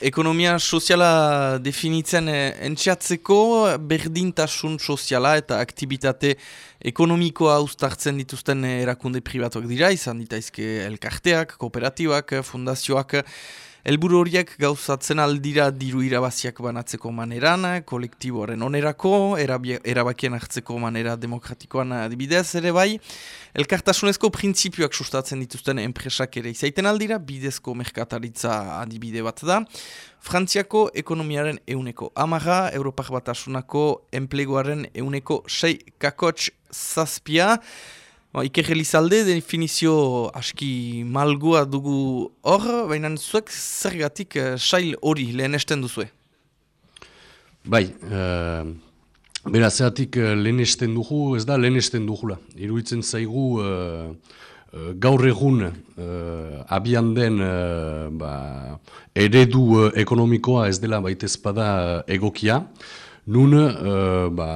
ekonomia soziala definitzen eh, entxeatzeko berdintasun soziala eta aktivitate ekonomikoa ustartzen dituzten erakunde pribatuak dira, izan ditaizke elkarteak, kooperatibak, fundazioak, Elburu horiek gauzatzen aldira diru irabaziak banatzeko maneran, kolektiboaren onerako, erabakien hartzeko manera demokratikoan adibidez ere bai. Elkartasunezko printzipioak sustatzen dituzten enpresak ere izaiten aldira, bidezko merkataritza adibide bat da. Frantziako ekonomiaren euneko amaga, Europak batasunako enpleguaren euneko sei kakotx zazpia. Ba, Iker Elizalde definizio aski malgua dugu hor, baina zuek zergatik uh, sail hori lehen esten duzue? Bai, uh, bera zeratik uh, lehen esten dugu, ez da lehen esten dugula. Iruitzen zaigu uh, gaur egun uh, abian den ba, eredu ekonomikoa ez dela baitezpada egokia. Nun, uh, ba,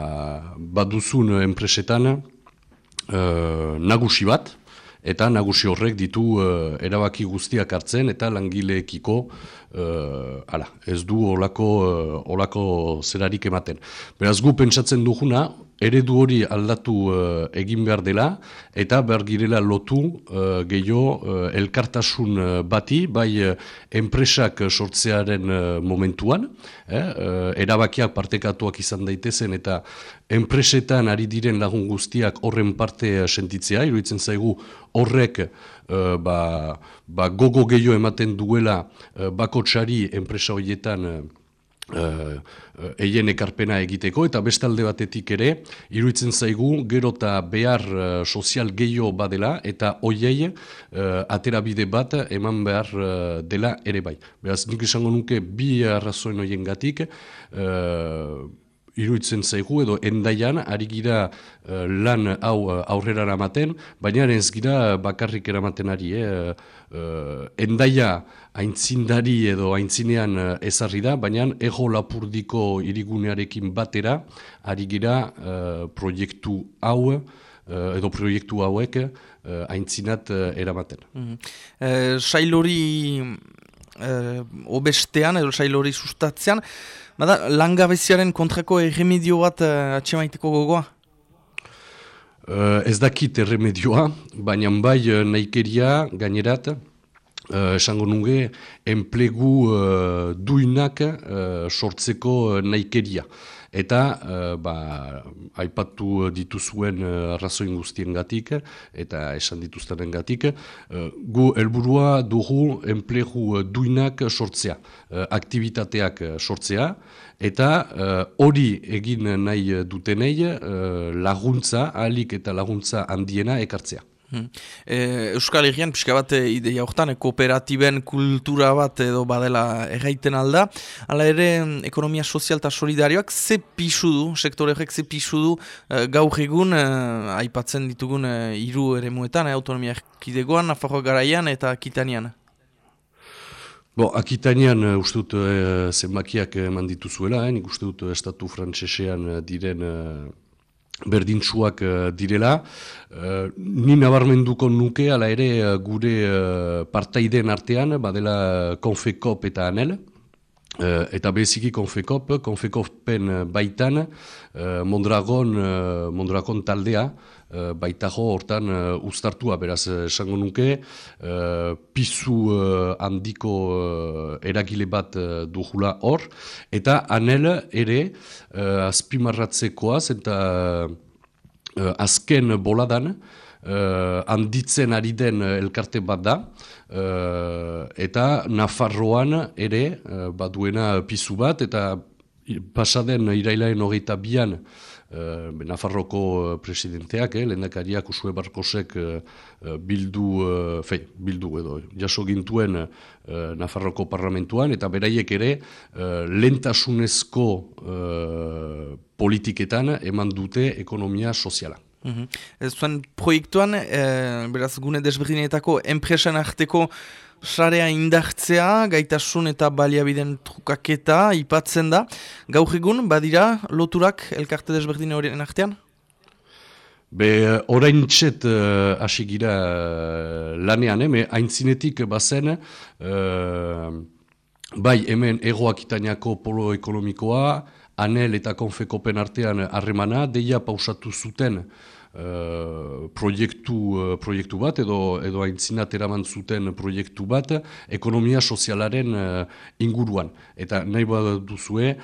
baduzun enpresetan, uh, nagusi bat, eta nagusi horrek ditu uh, erabaki guztiak hartzen eta langileekiko uh, ala, ez du olako, uh, olako zerarik ematen. Beraz gu pentsatzen duguna, eredu hori aldatu uh, egin behar dela eta behar girela lotu uh, gehiago uh, elkartasun bati, bai uh, enpresak sortzearen uh, momentuan, eh, uh, erabakiak partekatuak izan daitezen eta enpresetan ari diren lagun guztiak horren parte sentitzea, iruditzen zaigu horrek uh, ba, ba gogo gehiago ematen duela uh, bakotsari enpresa horietan uh, eien ekarpena egiteko, eta bestalde batetik ere, iruditzen zaigu, gero eta behar uh, sozial gehiago badela, eta hoiei uh, aterabide bat eman behar dela ere bai. Beraz, nik esango nuke bi arrazoen hoien gatik, iruditzen zaigu edo endaian ari gira uh, lan hau uh, aurrera eramaten, baina ez gira bakarrik eramaten ari. Eh? Uh, endaia aintzindari edo aintzinean uh, ezarri da, baina ego lapurdiko irigunearekin batera ari gira proiektu hau edo proiektu hauek aintzinat eramaten. Mm -hmm. sailori obestean edo sailori sustatzean, Bada, langabeziaren kontrako erremedio bat uh, atxemaiteko gogoa? Uh, ez dakit erremedioa, baina bai uh, naikeria gainerat, uh, esango nuge, enplegu uh, duinak uh, sortzeko uh, naikeria. Eta, uh, ba, aipatu dituzuen uh, arrazoin guztien gatik, eta esan dituztenen gatik, uh, gu helburua dugu enplegu duinak sortzea, uh, aktivitateak sortzea, eta hori egin nahi dutenei uh, laguntza, alik eta laguntza handiena ekartzea. Hmm. E, Euskal Herrian, pixka bat e, ideia horretan, e, kooperatiben kultura bat edo badela erraiten alda. Hala ere, ekonomia sozial eta solidarioak ze pixu du, sektore horrek ze pixu du, e, gaur egun, aipatzen ditugun hiru ere muetan, autonomia erkidegoan, Nafarroa garaian eta Akitanian. Bo, Akitanian uh, uste dut uh, zenbakiak eman dituzuela, eh? nik uste dut estatu frantsesean diren berdintsuak uh, direla. Uh, ni nabarmenduko nuke, ala ere uh, gure uh, partaideen artean, badela konfekop eta anel. Uh, eta beziki konfekop, konfekopen baitan, uh, Mondragon, Mondragon taldea, baitago hortan ustartua, beraz, esango nuke, pizu handiko eragile bat duhula hor, eta anel ere azpimarratzekoaz, eta azken boladan, uh, handitzen ari den elkarte bat da, uh, eta Nafarroan ere uh, baduena pizu bat, eta pasaden irailaen hogeita bian, Uh, Nafarroko presidenteak, eh, lehendakariak Usue Barkosek uh, bildu, uh, fei, bildu edo, jaso gintuen uh, Nafarroko parlamentuan, eta beraiek ere uh, lentasunezko politiketan eman dute ekonomia soziala. Mm -hmm. Zuen proiektuan, e, beraz gune desberdinetako enpresan arteko sarea indartzea, gaitasun eta baliabiden trukaketa ipatzen da. Gaur egun, badira loturak elkarte desberdine horien artean? Be, orain txet uh, asigira uh, lanean, eh? haintzinetik bazen, uh, bai hemen egoak itaniako polo ekonomikoa, anel eta konfekopen artean harremana, deia pausatu zuten uh, proiektu, uh, proiektu bat, edo, edo aintzinat eraman zuten proiektu bat, ekonomia sozialaren uh, inguruan. Eta nahi bat duzue,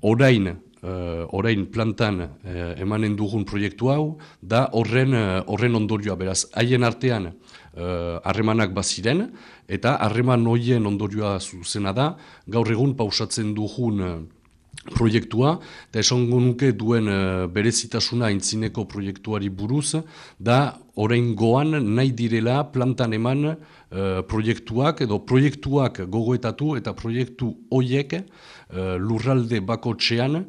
orain, uh, orain plantan uh, emanen dugun proiektu hau, da horren, uh, horren ondorioa, beraz, haien artean, harremanak uh, baziren, eta harreman hoien ondorioa zuzena da, gaur egun pausatzen dugun proiektua, eta esango nuke duen uh, berezitasuna intzineko proiektuari buruz, da orain goan nahi direla plantan eman uh, proiektuak, edo proiektuak gogoetatu eta proiektu hoiek uh, lurralde bako txean,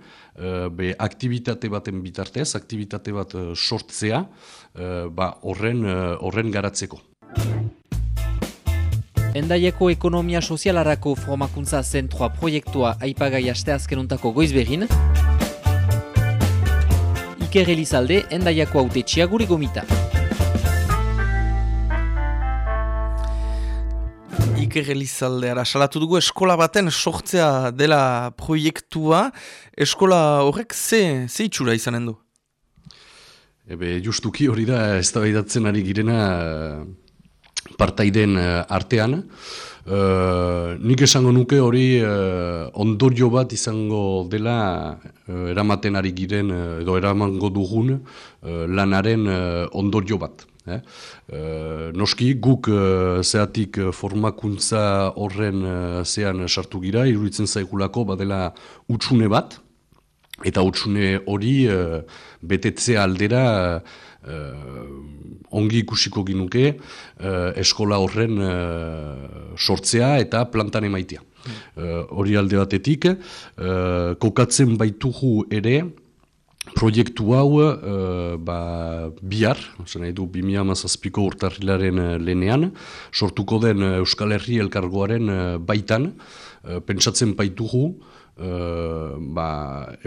be aktivitate baten bitartez, aktivitate bat sortzea, ba horren, horren garatzeko. Endaieko ekonomia sozialarako formakuntza zentroa proiektua aipagai aste azkenuntako goiz behin. Iker Elizalde, endaiako haute txiaguri gomita. Iker Elizalde, ara salatu dugu eskola baten sortzea dela proiektua. Eskola horrek ze, ze itxura izanen du? Ebe, justuki hori da, ez da ari girena partaiden uh, artean. Uh, nik esango nuke hori uh, ondorio bat izango dela uh, eramaten ari giren edo eramango dugun uh, lanaren ondorio bat. Eh? Noski guk zeatik formakuntza horren zean sartu gira, iruditzen zaigulako badela utxune bat, eta utxune hori betetzea aldera ongi ikusiko ginuke uh, eskola horren uh, sortzea eta plantan emaitea. Hori alde batetik, uh, kokatzen baitugu ere, proiektu hau uh, ba, bihar, zen du 2008ko urtarrilaren lenean, sortuko den Euskal Herri elkargoaren baitan, uh, pentsatzen baitugu, uh, ba,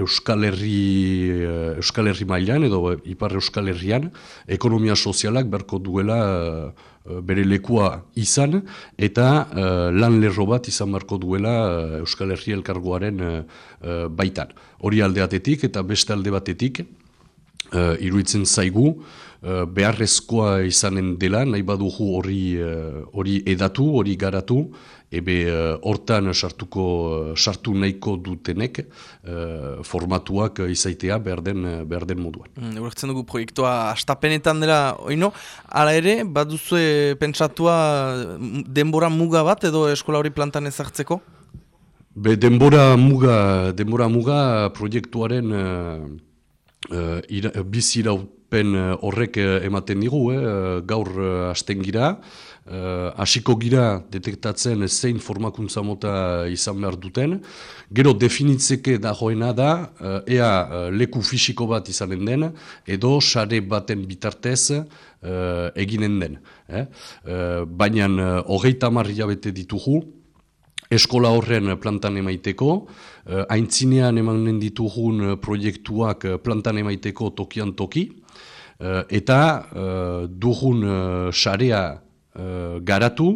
Euskal Herri uh, Euskal Herri mailan edo Ipar Euskal Herrian ekonomia sozialak berko duela uh, bere lekua izan eta uh, lan lerro bat izan berko duela Euskal Herri elkargoaren uh, baitan. Hori aldeatetik eta beste alde batetik uh, iruditzen zaigu beharrezkoa izanen dela, nahi badugu hori hori edatu, hori garatu, ebe eh, hortan sartuko eh, sartu nahiko dutenek uh, formatuak izaitea behar den, behar den moduan. Mm, dugu proiektua astapenetan dela, oino, ala ere, baduzue pentsatua denbora muga bat edo eskola hori plantan ezartzeko? Be, denbora muga, denbora muga proiektuaren uh, uh, ira, biziraupen horrek ematen digu, eh? gaur uh, asten gira, Uh, hasiko gira detektatzen zein formakuntza mota izan behar duten. Gero definitzeke da joena da, uh, ea uh, leku fisiko bat izanen den, edo sare baten bitartez uh, eginen den. Eh? Uh, Baina uh, hogeita marri ditugu, eskola horren plantan emaiteko, uh, aintzinean emanen ditugun proiektuak plantan emaiteko tokian toki, uh, eta uh, dugun sarea garatu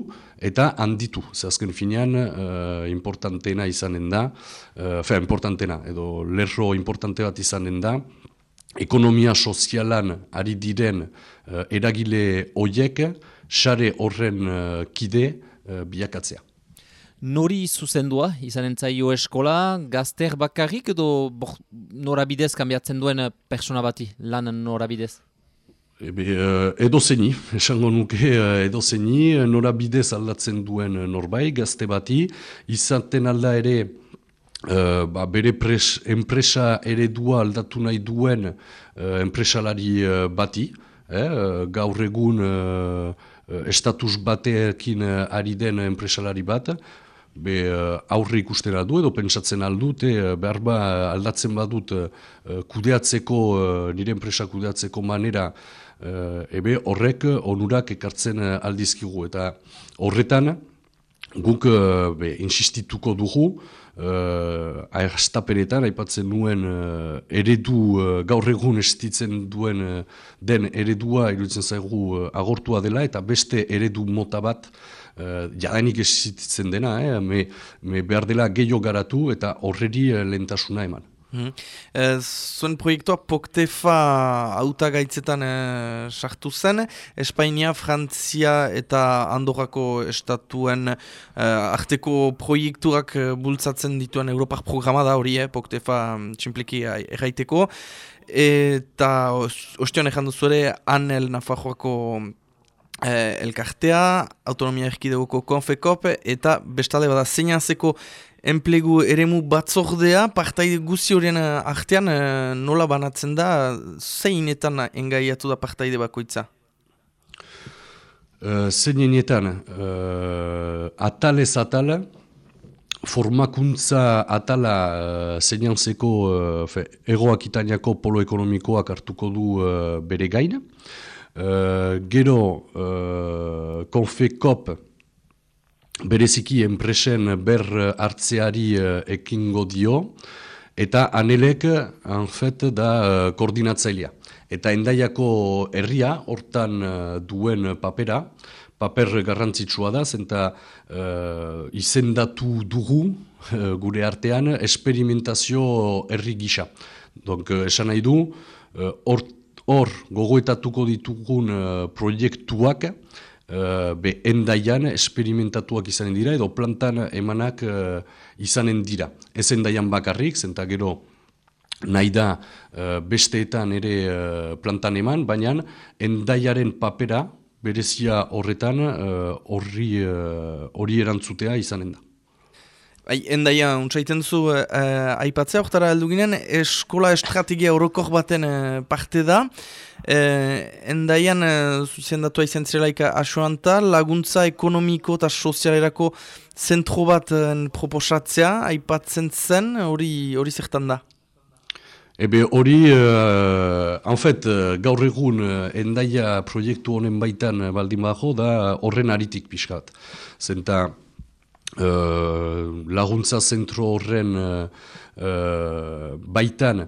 eta handitu. Ze azken finean, uh, importantena izanen da, uh, fe, importantena, edo lerro importante bat izanen da, ekonomia sozialan ari diren uh, eragile hoiek, sare horren uh, kide uh, biakatzea. Nori zuzendua, izan entzaio eskola, gazter bakarrik edo norabidez kanbiatzen duen persona bati, lan norabidez? Ebe, uh, edo zeni, esango nuke uh, edo zeni, nora bidez aldatzen duen norbai, gazte bati, izaten alda ere uh, ba, bere pres, enpresa eredua aldatu nahi duen uh, enpresalari uh, bati, eh, gaur egun uh, estatus batekin uh, ari den enpresalari bat, be uh, aurre ikustera du edo pentsatzen aldute, uh, behar ba aldatzen badut uh, kudeatzeko, uh, nire enpresa kudeatzeko manera, uh, ebe horrek onurak ekartzen uh, aldizkigu. Eta horretan guk uh, be, insistituko dugu uh, astapenetan aipatzen nuen uh, eredu uh, gaur egun estitzen duen den eredua iruditzen zaigu agortua dela eta beste eredu mota bat uh, jadanik esitzen dena, eh, me, me behar dela gehiago garatu eta horreri uh, lentasuna eman. Mm zuen proiektua Poktefa auta gaitzetan e, sartu zen, Espainia, Frantzia eta Andorrako estatuen e, arteko proiektuak bultzatzen dituen Europar programa da hori, eh, Poktefa mm, tximpliki erraiteko. Eta ostion ezan duzu ere, Anel Nafarroako elkartea, autonomia erkidegoko konfekop, eta bestalde bada zeinazeko enplegu eremu batzordea, partaide guzi horien eh, artean eh, nola banatzen da, zeinetan engaiatu da partaide bakoitza? Uh, zeinetan, uh, atalez atala, formakuntza atala uh, zeinantzeko uh, egoak itaniako polo ekonomikoak hartuko du uh, bere gaina. Uh, gero, uh, konfekop, bereziki enpresen ber hartzeari uh, ekingo dio, eta anelek, anfet, da uh, koordinatzailea. Eta endaiako herria, hortan uh, duen papera, paper garrantzitsua da, zenta uh, izendatu dugu gure artean esperimentazio herri gisa. Donc, esan nahi du, hor gogoetatuko ditugun uh, proiektuak, uh, be endaian esperimentatuak izanen dira edo plantan emanak uh, izanen dira. Ez endaian bakarrik, zenta gero nahi da uh, besteetan ere uh, plantan eman, baina endaiaren papera berezia horretan horri uh, erantzutea izanen da. Bai, endaia, untsaiten zu, uh, aipatzea, oktara heldu ginen, eskola estrategia horokor baten uh, parte da. Uh, endaian, uh, zuzendatu aizen zirelaika asoanta, laguntza ekonomiko eta sozialerako zentro bat uh, proposatzea, aipatzen zen, hori hori zertan da? Ebe hori, uh, en fait, gaur egun endaia proiektu honen baitan baldin bajo da horren aritik pixkat. Zenta, uh, laguntza zentro horren uh, baitan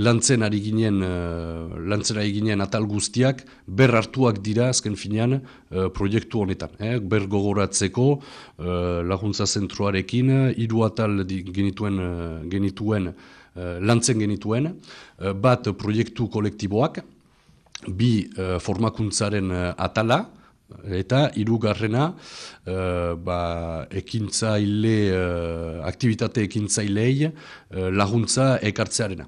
lantzen ari ginen, uh, lantzen ari ginen atal guztiak, ber hartuak dira azken finean uh, proiektu honetan. Eh? Ber gogoratzeko uh, laguntza zentroarekin, hiru atal genituen, uh, genituen uh, lantzen genituen, uh, bat proiektu kolektiboak, bi uh, formakuntzaren uh, atala, Eta hirugarrena uh, ba, ekintzaile, uh, aktivitate ekintzailei uh, laguntza ekartzearena.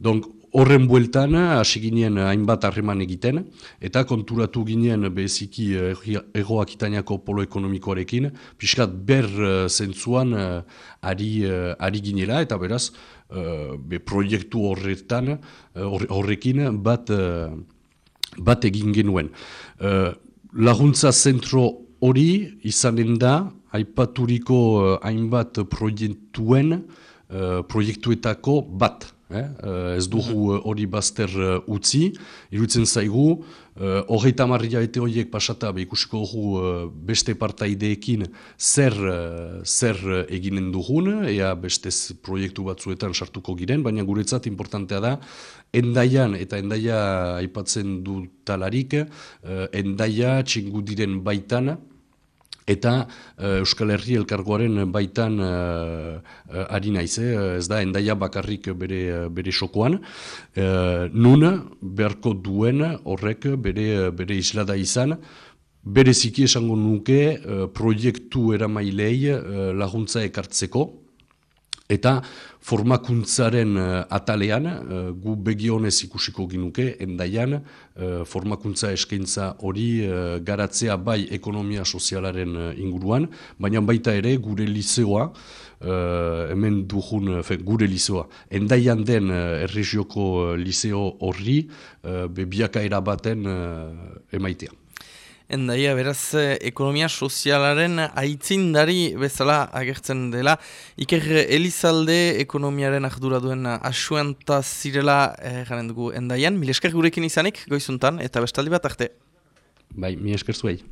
Donc, horren bueltan hasi ginen hainbat harreman egiten, eta konturatu ginen beziki egoak itaniako polo ekonomikoarekin, pixkat ber zentzuan uh, ari, uh, ari ginela, eta beraz, uh, be proiektu horretan, horrekin bat, uh, bat egin genuen laguntza zentro hori izanen da, aipaturiko uh, hainbat proiektuen, uh, proiektuetako bat. Eh? Uh, ez dugu mhm. hori bazter uh, utzi, irutzen zaigu, hogeita uh, marria eta horiek pasata, ikusiko dugu beste partaideekin zer, zer eginen dugun, ea beste proiektu batzuetan sartuko giren, baina guretzat importantea da, endaian eta endaia aipatzen du talarik, uh, endaia txingudiren baitan, eta uh, Euskal Herri elkargoaren baitan uh, uh, ari naiz, ez da, endaia bakarrik bere, bere sokoan, nun beharko duen horrek bere, bere islada izan, bereziki esango nuke proiektu eramailei laguntza ekartzeko, Eta formakuntzaren uh, atalean, uh, gu begionez ikusiko ginuke, endaian, uh, formakuntza eskaintza hori garatzea bai ekonomia sozialaren inguruan, baina baita ere gure liseoa, uh, hemen dugun, fe, gure liseoa, endaian den erregioko liseo horri, bebiaka erabaten uh, emaitea. Endaia, beraz, eh, ekonomia sozialaren aitzindari bezala agertzen dela. Iker Elizalde ekonomiaren ardura duen asuanta zirela eh, garen dugu endaian. Mil gurekin izanik, goizuntan, eta bestaldi bat arte. Bai, mi esker zuei.